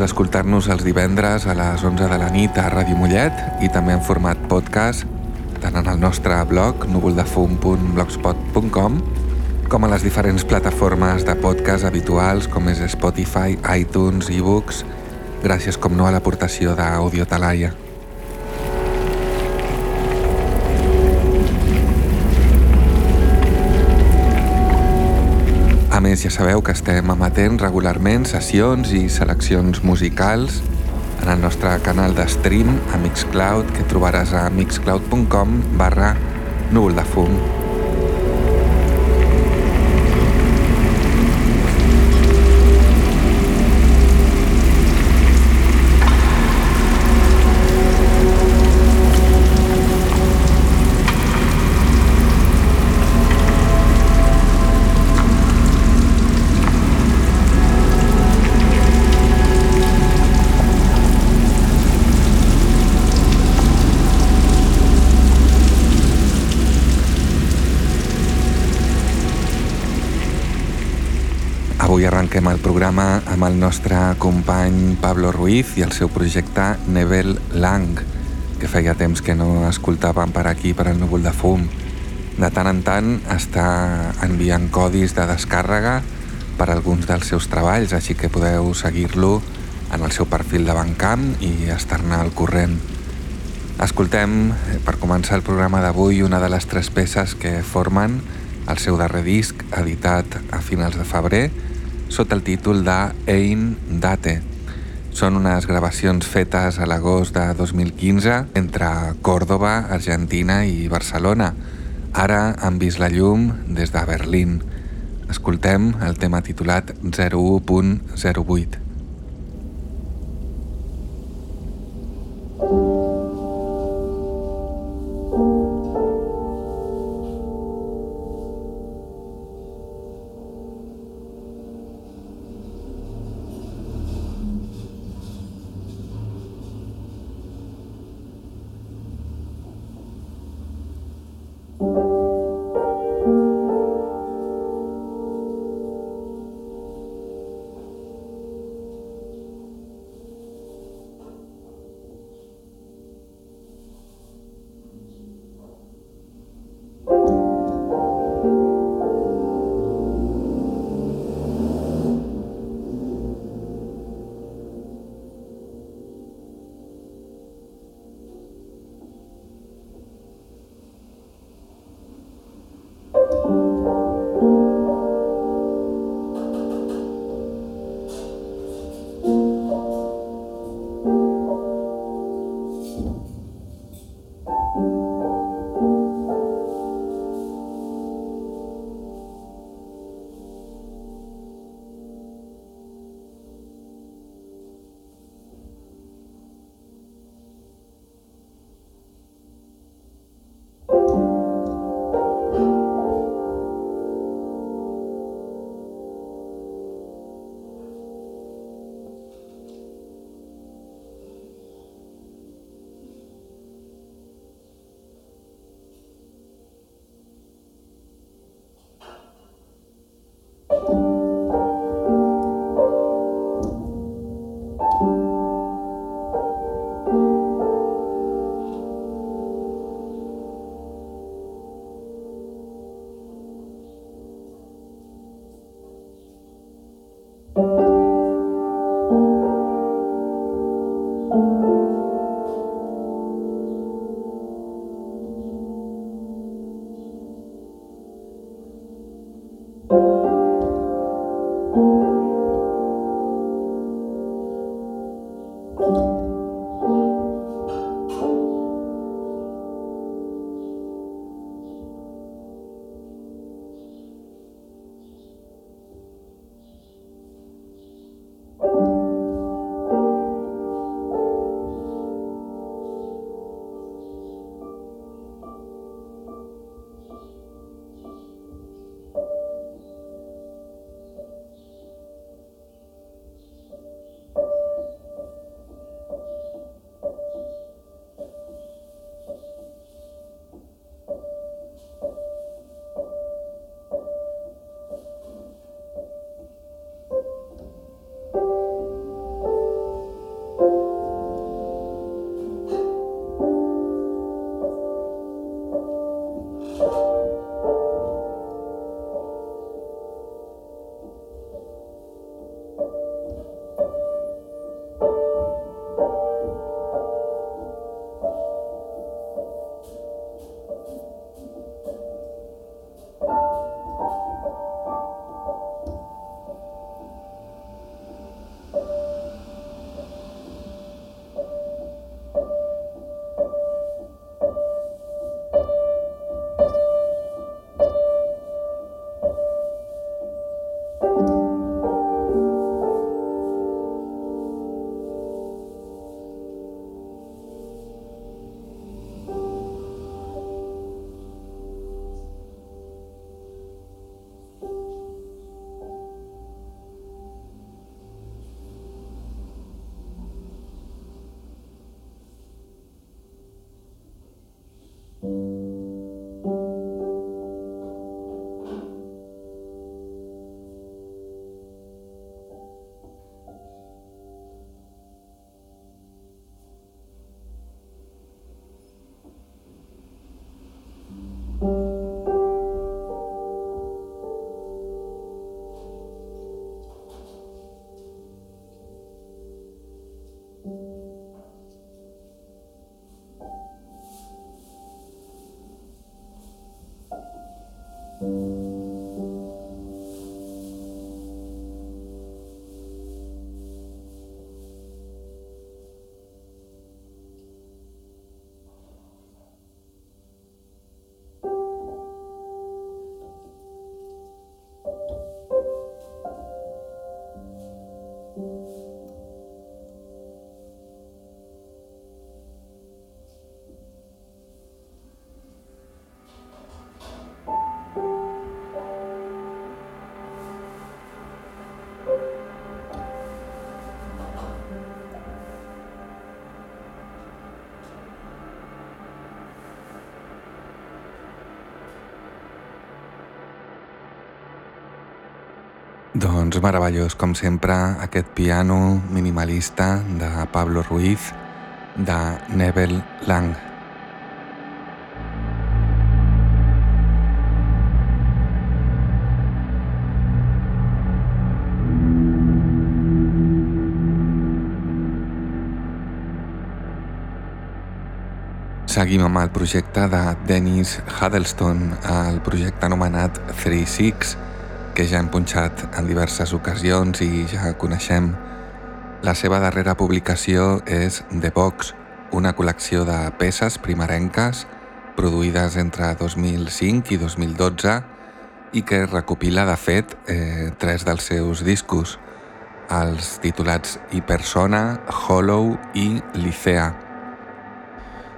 Pots escoltar-nos els divendres a les 11 de la nit a Ràdio Mollet i també en format podcast tant en el nostre blog núvoldefum.blogspot.com com a les diferents plataformes de podcast habituals com és Spotify, iTunes, ebooks, gràcies com no a l'aportació d'Audio Talaia. Més, ja sabeu que estem emetent regularment sessions i seleccions musicals en el nostre canal de stream a Mixcloud que trobaràs a mixcloud.com barra núvol de fum. El nostre company Pablo Ruiz i el seu projecte Nebel Lang, que feia temps que no escoltàvem per aquí, per el núvol de fum. De tant en tant està enviant codis de descàrrega per alguns dels seus treballs, així que podeu seguir-lo en el seu perfil de Bandcamp i estar-ne al corrent. Escoltem, per començar el programa d'avui, una de les tres peces que formen el seu darrer disc, editat a finals de febrer, sota el títol de Ein Date. Són unes gravacions fetes a l'agost de 2015 entre Còrdoba, Argentina i Barcelona. Ara han vist la llum des de Berlín. Escoltem el tema titulat 01.08. Doncs meravellós, com sempre, aquest piano minimalista de Pablo Ruiz, de Nebel Lang. Seguim amb el projecte de Dennis Huddleston, el projecte anomenat 3-6, que ja hem punxat en diverses ocasions i ja coneixem. La seva darrera publicació és The Box, una col·lecció de peces primerenques produïdes entre 2005 i 2012 i que recopila de fet eh, tres dels seus discos, els titulats Hypersona, Hollow i Licea.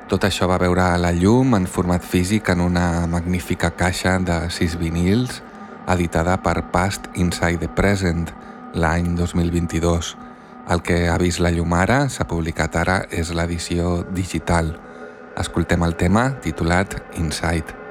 Tot això va veure la llum en format físic en una magnífica caixa de sis vinils editada per Past Inside the Present l'any 2022. El que ha vist la llum ara, s'ha publicat ara, és l'edició digital. Escoltem el tema titulat Inside.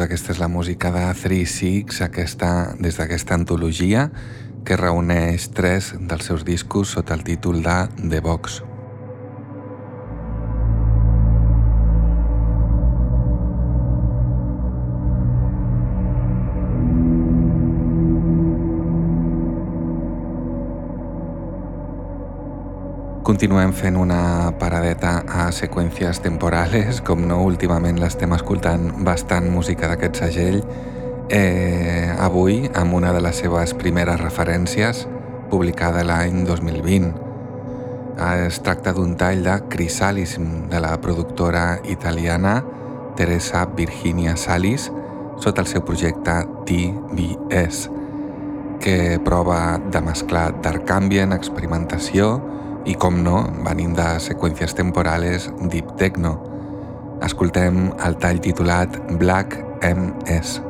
Doncs aquesta és la música de 3-6, aquesta, des d'aquesta antologia que reuneix tres dels seus discos sota el títol de The Box. Continuem fent una paradeta a seqüències temporales, com no últimament l'estem escoltant bastant música d'aquest segell, eh, avui amb una de les seves primeres referències, publicada l'any 2020. Es tracta d'un tall de Crisalism de la productora italiana Teresa Virginia Salis sota el seu projecte TBS, que prova de mesclar dark ambient, experimentació i, com no, venint de seqüències temporales Deep Techno. Escoltem el tall titulat Black MS.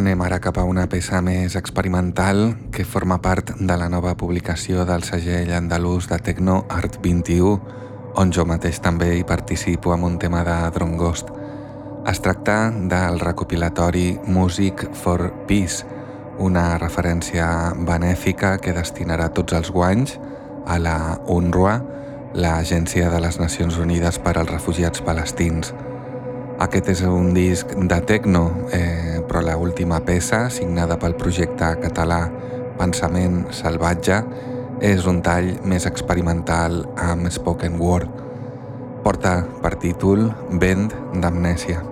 Anem ara cap a una peça més experimental que forma part de la nova publicació del segell andalús de Tecno Art 21, on jo mateix també hi participo amb un tema de Drone Ghost. Es tracta del recopilatori Music for Peace, una referència benèfica que destinarà tots els guanys a la UNRWA, l'Agència de les Nacions Unides per als Refugiats Palestins. Aquest és un disc de techno, eh, però la última peça, signada pel projecte català Pensament Salvatge, és un tall més experimental amb spoken word. Porta per títol Vent d'Amnèsia.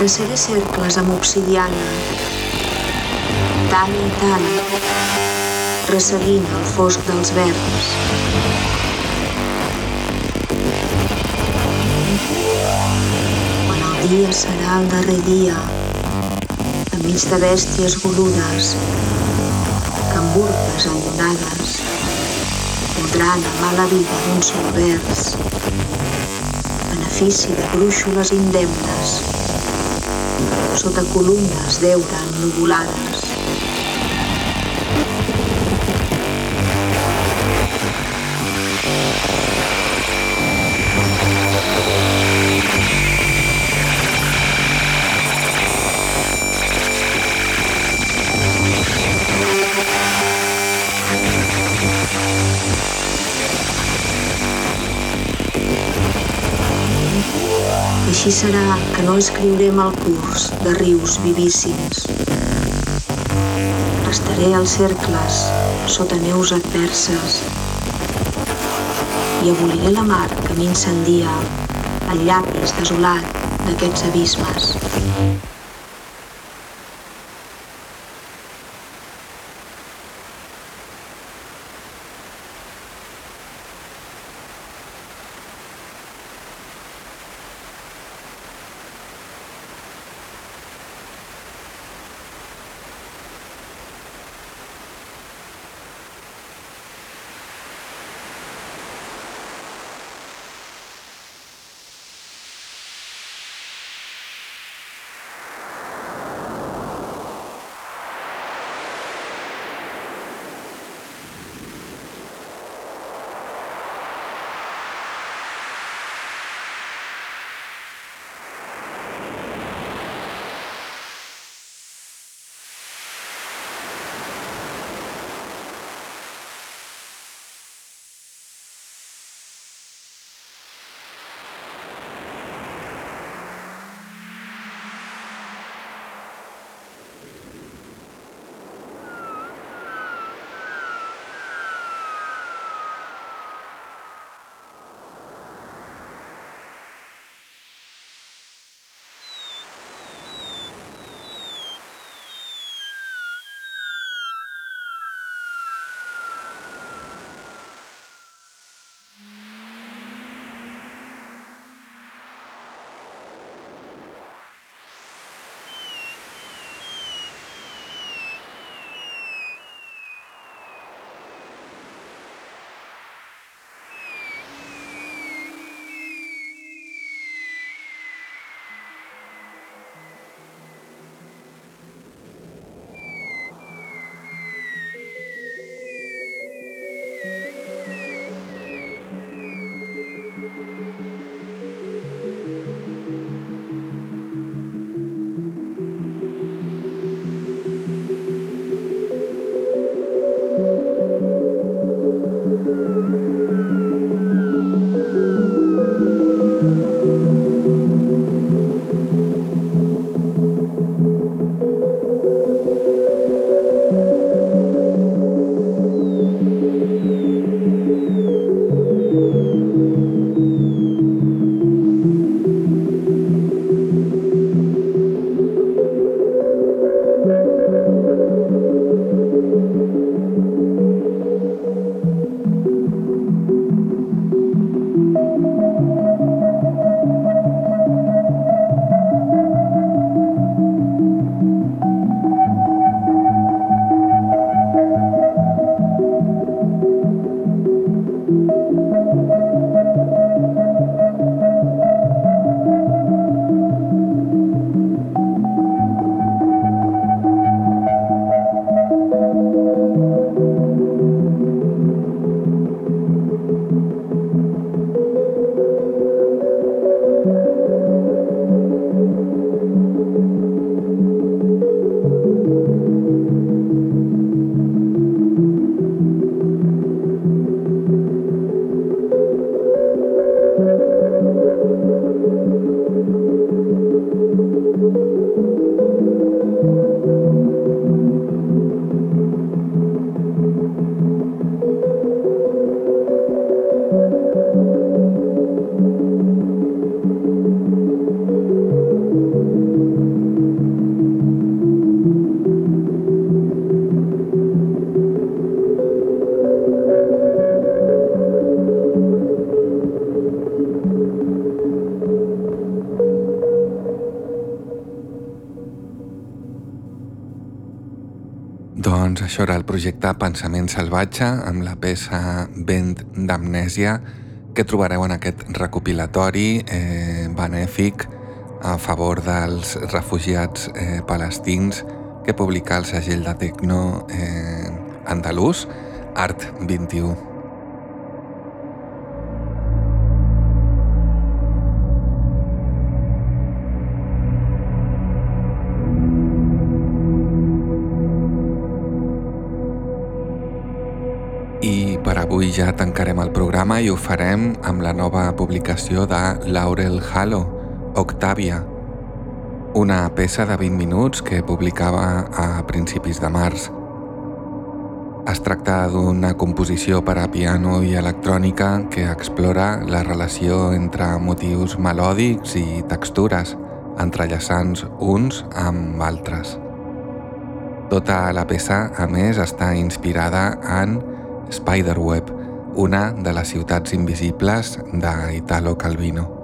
Traçaré cercles amb obsidiana, tant i tant, resseguint el fosc dels verds. Quan el dia serà el darrer dia, enmig de bèsties goludes, camburtes enllonades, podran amar la vida d'un sol vers, benefici de brúixoles indemnes, sota columnes d'eure ennubulades. Així serà que no escriurem el curs de rius vivíssims. Restaré als cercles sota neus adverses i aboliré la mar que m'incendia el llapis desolat d'aquests abismes. Projecte Pensament Salvatge amb la peça Vent d'Amnèsia que trobareu en aquest recopilatori eh, benèfic a favor dels refugiats eh, palestins que publica el segell de tecno eh, andalús Art 21. Avui ja tancarem el programa i ho farem amb la nova publicació de Laurel Halo, Octavia, una peça de 20 minuts que publicava a principis de març. Es tracta d'una composició per a piano i electrònica que explora la relació entre motius melòdics i textures, entrellaçant uns amb altres. Tota la peça, a més, està inspirada en Spiderweb, una de les ciutats invisibles d'Italo Calvino.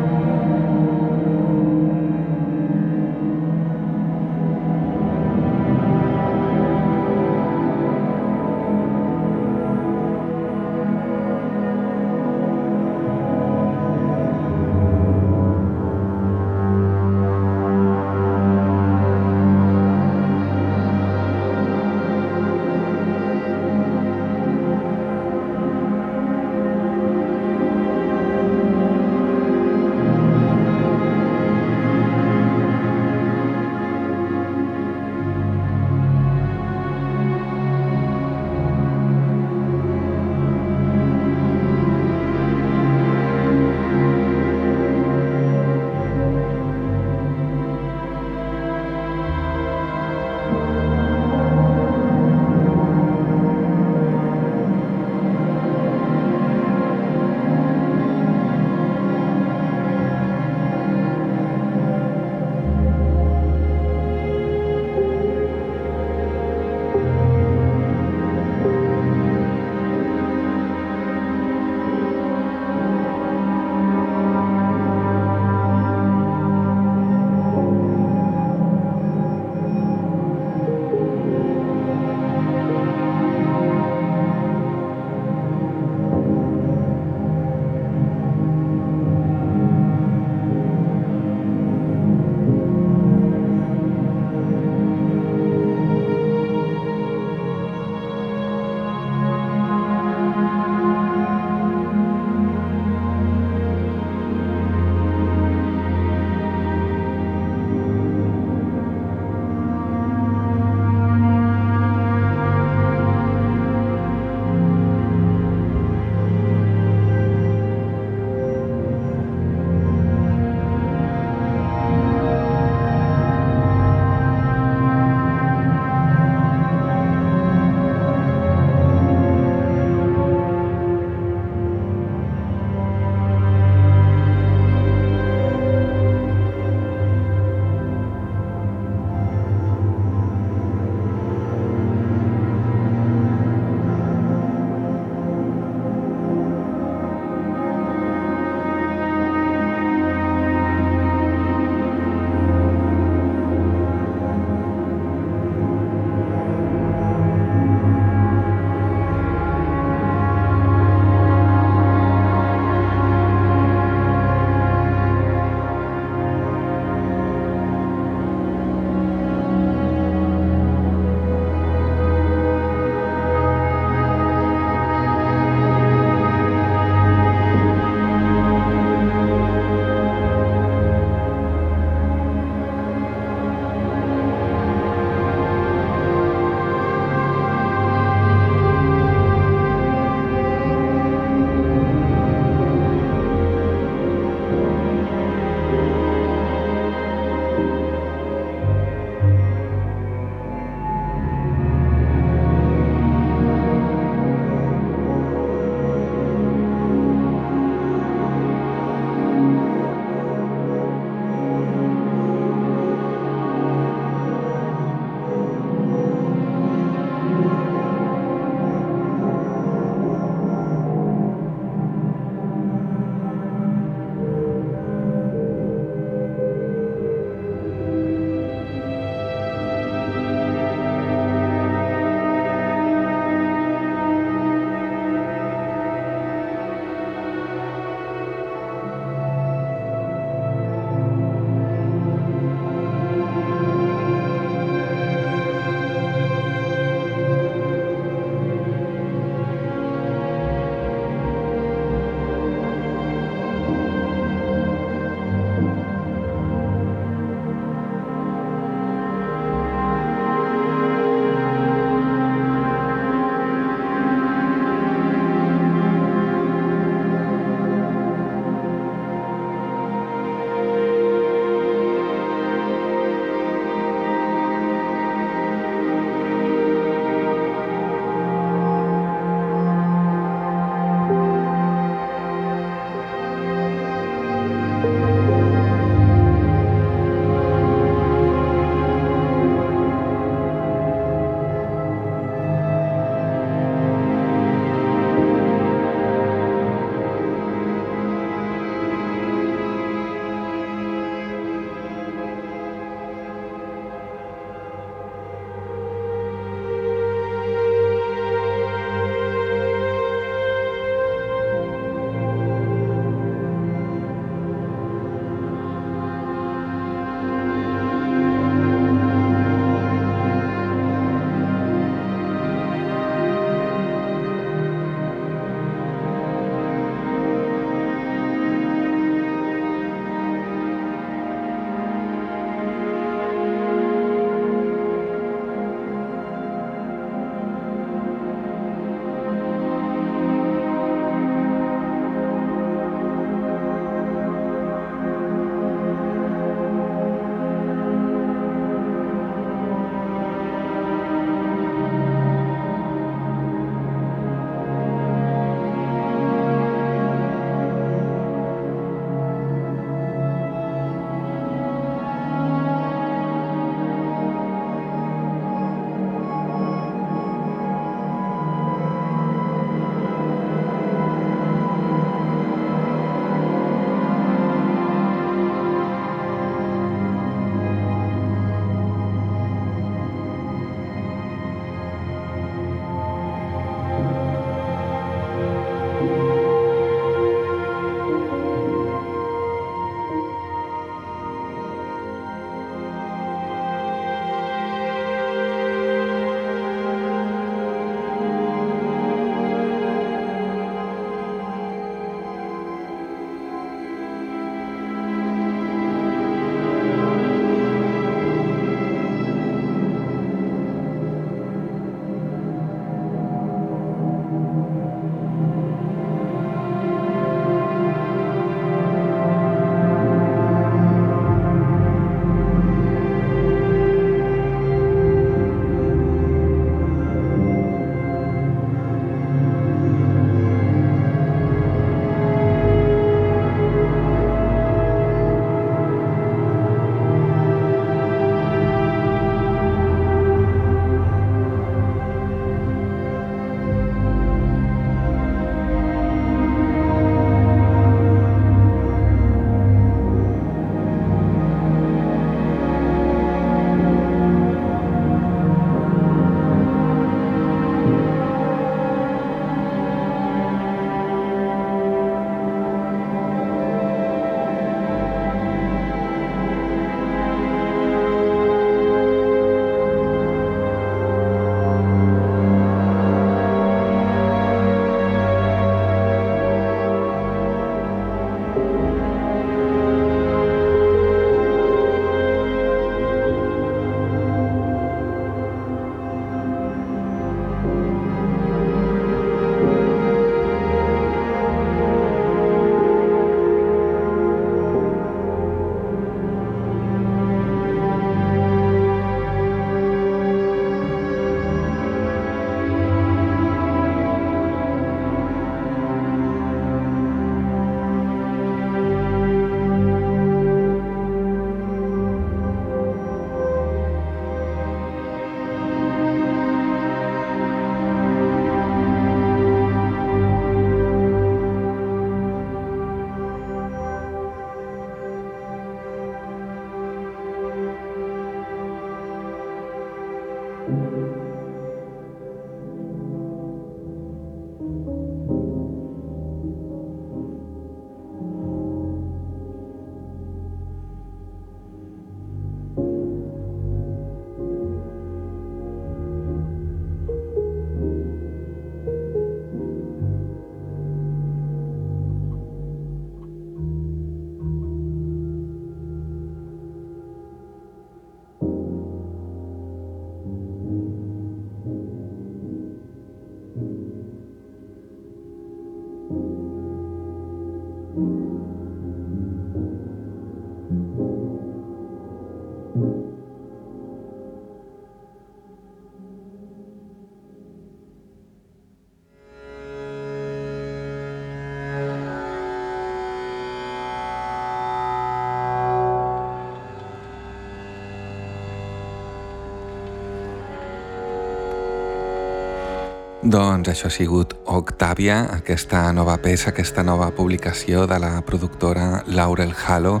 Doncs això ha sigut Octavia, aquesta nova peça, aquesta nova publicació de la productora Laurel Halo,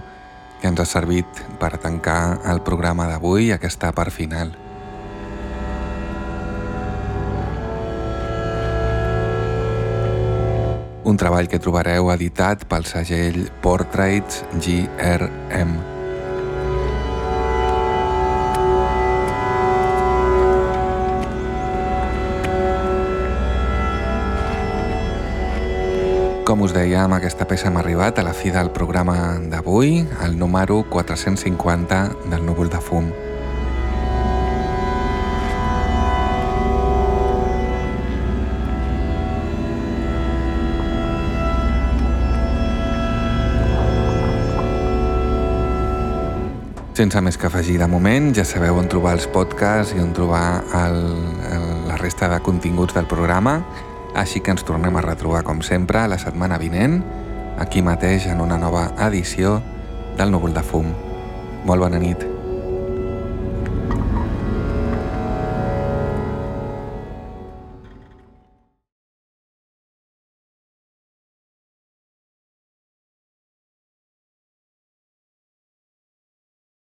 que ens ha servit per tancar el programa d'avui, aquesta part final. Un treball que trobareu editat pel segell Portraits GRM. Com us deia, amb aquesta peça hem arribat a la fi del programa d'avui, el número 450 del núvol de fum. Sense més que afegir de moment, ja sabeu on trobar els podcasts i on trobar el, el, la resta de continguts del programa, així que ens tornem a retrobar com sempre la setmana vinent, aquí mateix en una nova edició del Núvol de Fum. Molt bona nit.